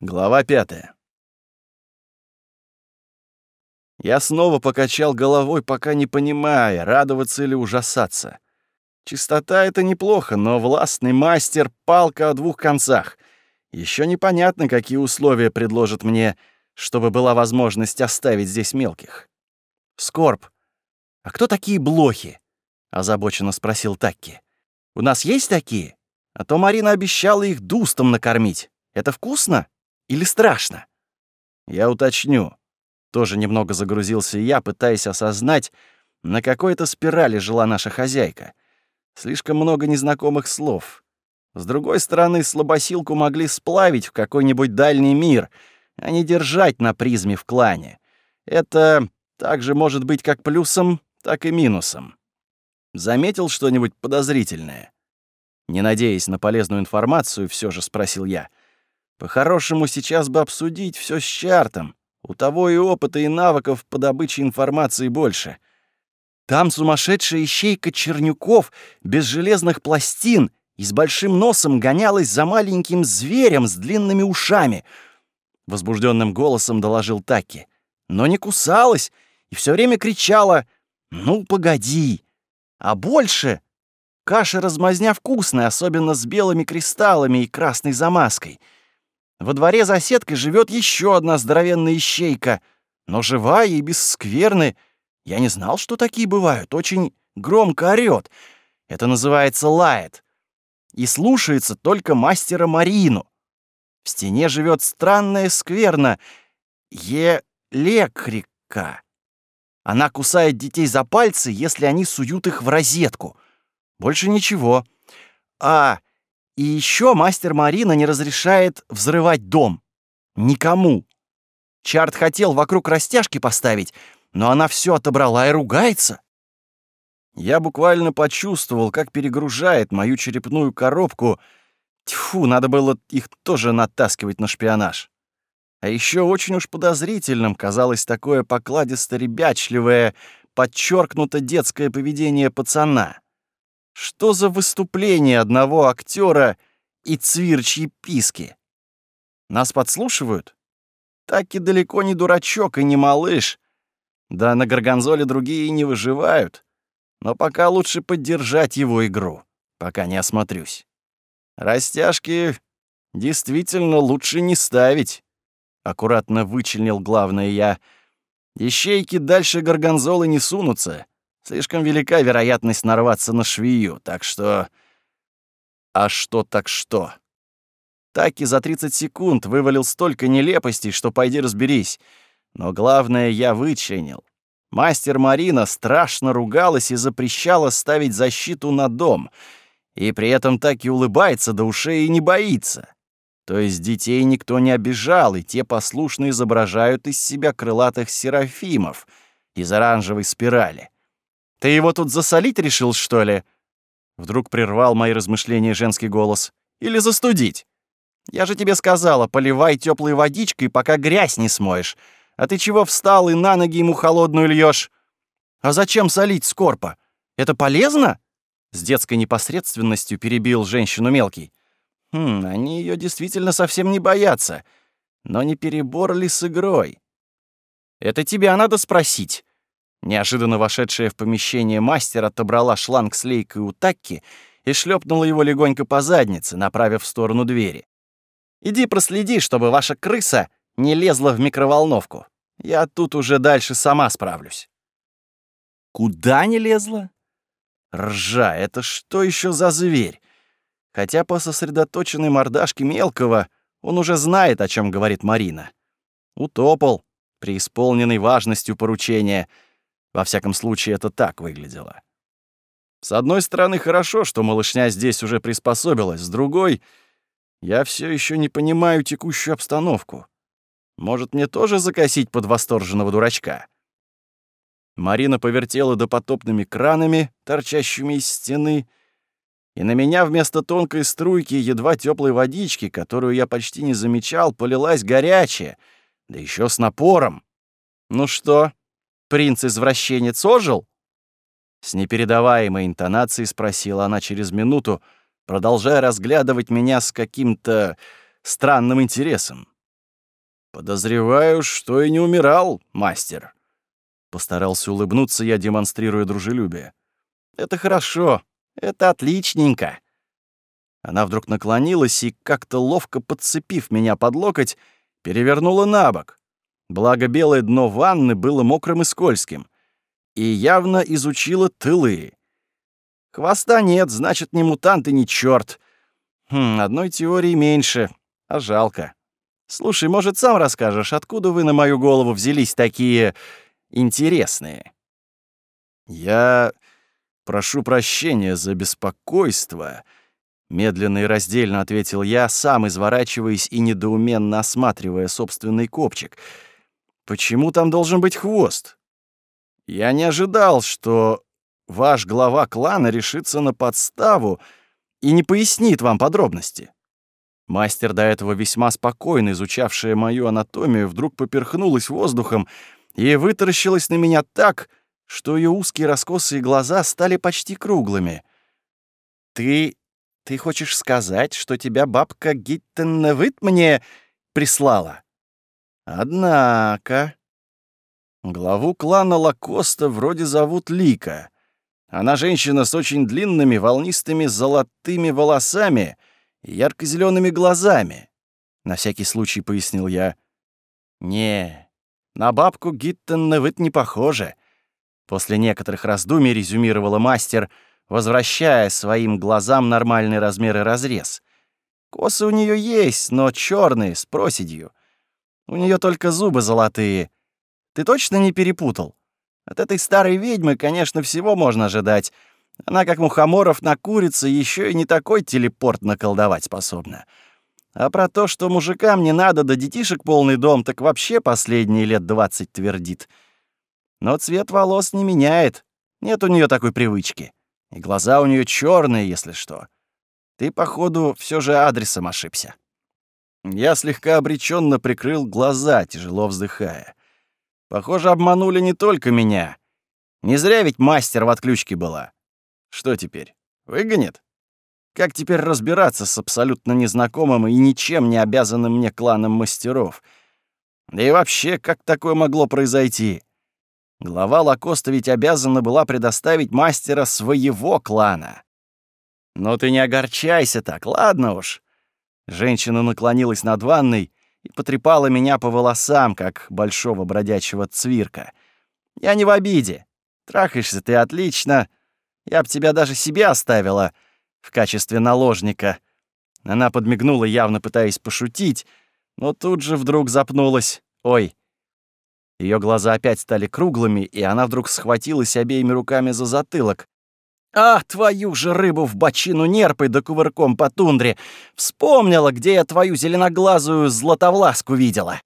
Глава пятая. Я снова покачал головой, пока не понимая, радоваться или ужасаться. Чистота — это неплохо, но властный мастер — палка о двух концах. Еще непонятно, какие условия предложат мне, чтобы была возможность оставить здесь мелких. «Скорб, а кто такие блохи?» — озабоченно спросил Такки. «У нас есть такие? А то Марина обещала их дустом накормить. Это вкусно?» Или страшно? Я уточню. Тоже немного загрузился я, пытаясь осознать, на какой-то спирали жила наша хозяйка. Слишком много незнакомых слов. С другой стороны, слабосилку могли сплавить в какой-нибудь дальний мир, а не держать на призме в клане. Это также может быть как плюсом, так и минусом. Заметил что-нибудь подозрительное? Не надеясь на полезную информацию, все же спросил я. По-хорошему, сейчас бы обсудить все с чартом. У того и опыта, и навыков по добыче информации больше. Там сумасшедшая ищейка Чернюков без железных пластин и с большим носом гонялась за маленьким зверем с длинными ушами. Возбужденным голосом доложил Таки. Но не кусалась и все время кричала «Ну, погоди!» А больше каша-размазня вкусная, особенно с белыми кристаллами и красной замазкой — во дворе за сеткой живет еще одна здоровенная ищейка, но живая и без скверны. Я не знал, что такие бывают. Очень громко орёт. Это называется лает. И слушается только мастера Марину. В стене живет странная скверна Елекрика. Она кусает детей за пальцы, если они суют их в розетку. Больше ничего. А и еще мастер Марина не разрешает взрывать дом. Никому. Чарт хотел вокруг растяжки поставить, но она все отобрала и ругается. Я буквально почувствовал, как перегружает мою черепную коробку. Тьфу, надо было их тоже натаскивать на шпионаж. А еще очень уж подозрительным казалось такое покладисто-ребячливое, подчеркнуто детское поведение пацана. Что за выступление одного актера и цвирчьи писки? Нас подслушивают? Так и далеко не дурачок и не малыш. Да на Горгонзоле другие не выживают. Но пока лучше поддержать его игру, пока не осмотрюсь. Растяжки действительно лучше не ставить. Аккуратно вычленил главное я. Ищейки дальше Горгонзолы не сунутся. Слишком велика вероятность нарваться на швею, так что... А что так что? Таки за 30 секунд вывалил столько нелепостей, что пойди разберись. Но главное я вычленил. Мастер Марина страшно ругалась и запрещала ставить защиту на дом. И при этом так и улыбается до ушей и не боится. То есть детей никто не обижал, и те послушно изображают из себя крылатых серафимов из оранжевой спирали. Ты его тут засолить решил, что ли?» Вдруг прервал мои размышления женский голос. «Или застудить? Я же тебе сказала, поливай теплой водичкой, пока грязь не смоешь. А ты чего встал и на ноги ему холодную льешь? А зачем солить скорпа? Это полезно?» С детской непосредственностью перебил женщину мелкий. «Хм, они ее действительно совсем не боятся. Но не перебор ли с игрой?» «Это тебя надо спросить», Неожиданно вошедшая в помещение мастер отобрала шланг с лейкой у Такки и шлепнула его легонько по заднице, направив в сторону двери. «Иди проследи, чтобы ваша крыса не лезла в микроволновку. Я тут уже дальше сама справлюсь». «Куда не лезла?» «Ржа, это что еще за зверь?» Хотя по сосредоточенной мордашке мелкого он уже знает, о чем говорит Марина. Утопал, преисполненный важностью поручения — во всяком случае, это так выглядело. С одной стороны, хорошо, что малышня здесь уже приспособилась, с другой — я все еще не понимаю текущую обстановку. Может, мне тоже закосить под восторженного дурачка? Марина повертела допотопными кранами, торчащими из стены, и на меня вместо тонкой струйки едва теплой водички, которую я почти не замечал, полилась горячая, да еще с напором. Ну что, принц-извращенец ожил?» С непередаваемой интонацией спросила она через минуту, продолжая разглядывать меня с каким-то странным интересом. Подозреваю, что и не умирал, мастер. Постарался улыбнуться я, демонстрируя дружелюбие. Это хорошо, это отличненько. Она вдруг наклонилась и, как-то ловко подцепив меня под локоть, перевернула на бок. Благо белое дно ванны было мокрым и скользким. И явно изучила тылы. Хвоста нет, значит, ни мутант и ни чёрт. Хм, одной теории меньше, а жалко. Слушай, может, сам расскажешь, откуда вы на мою голову взялись такие интересные? Я прошу прощения за беспокойство, медленно и раздельно ответил я, сам изворачиваясь и недоуменно осматривая собственный копчик. Почему там должен быть хвост? Я не ожидал, что ваш глава клана решится на подставу и не пояснит вам подробности. Мастер, до этого весьма спокойно изучавшая мою анатомию, вдруг поперхнулась воздухом и вытаращилась на меня так, что ее узкие раскосые глаза стали почти круглыми. «Ты... ты хочешь сказать, что тебя бабка Гиттенневыт мне прислала?» «Однако...» Главу клана Лакоста вроде зовут Лика. Она женщина с очень длинными волнистыми золотыми волосами — ярко-зелеными глазами. На всякий случай пояснил я. Не, на бабку Гиттенневыт не похоже. После некоторых раздумий резюмировала мастер, возвращая своим глазам нормальный размер и разрез. Косы у нее есть, но черные, с проседью. У нее только зубы золотые. Ты точно не перепутал? От этой старой ведьмы, конечно, всего можно ожидать, она, как мухоморов на курице, еще и не такой телепорт наколдовать способна. А про то, что мужикам не надо до детишек полный дом, так вообще последние лет двадцать твердит. Но цвет волос не меняет. Нет у нее такой привычки. И глаза у нее черные, если что. Ты, походу, все же адресом ошибся. Я слегка обреченно прикрыл глаза, тяжело вздыхая. Похоже, обманули не только меня. Не зря ведь мастер в отключке была. Что теперь? Выгонит? Как теперь разбираться с абсолютно незнакомым и ничем не обязанным мне кланом мастеров? Да и вообще, как такое могло произойти? Глава Лакоста ведь обязана была предоставить мастера своего клана. Но ты не огорчайся так, ладно уж. Женщина наклонилась над ванной и потрепала меня по волосам, как большого бродячего цвирка. Я не в обиде. Трахаешься ты отлично, я б тебя даже себе оставила в качестве наложника». Она подмигнула, явно пытаясь пошутить, но тут же вдруг запнулась. «Ой». Ее глаза опять стали круглыми, и она вдруг схватилась обеими руками за затылок. «А, твою же рыбу в бочину нерпой да кувырком по тундре! Вспомнила, где я твою зеленоглазую златовласку видела!»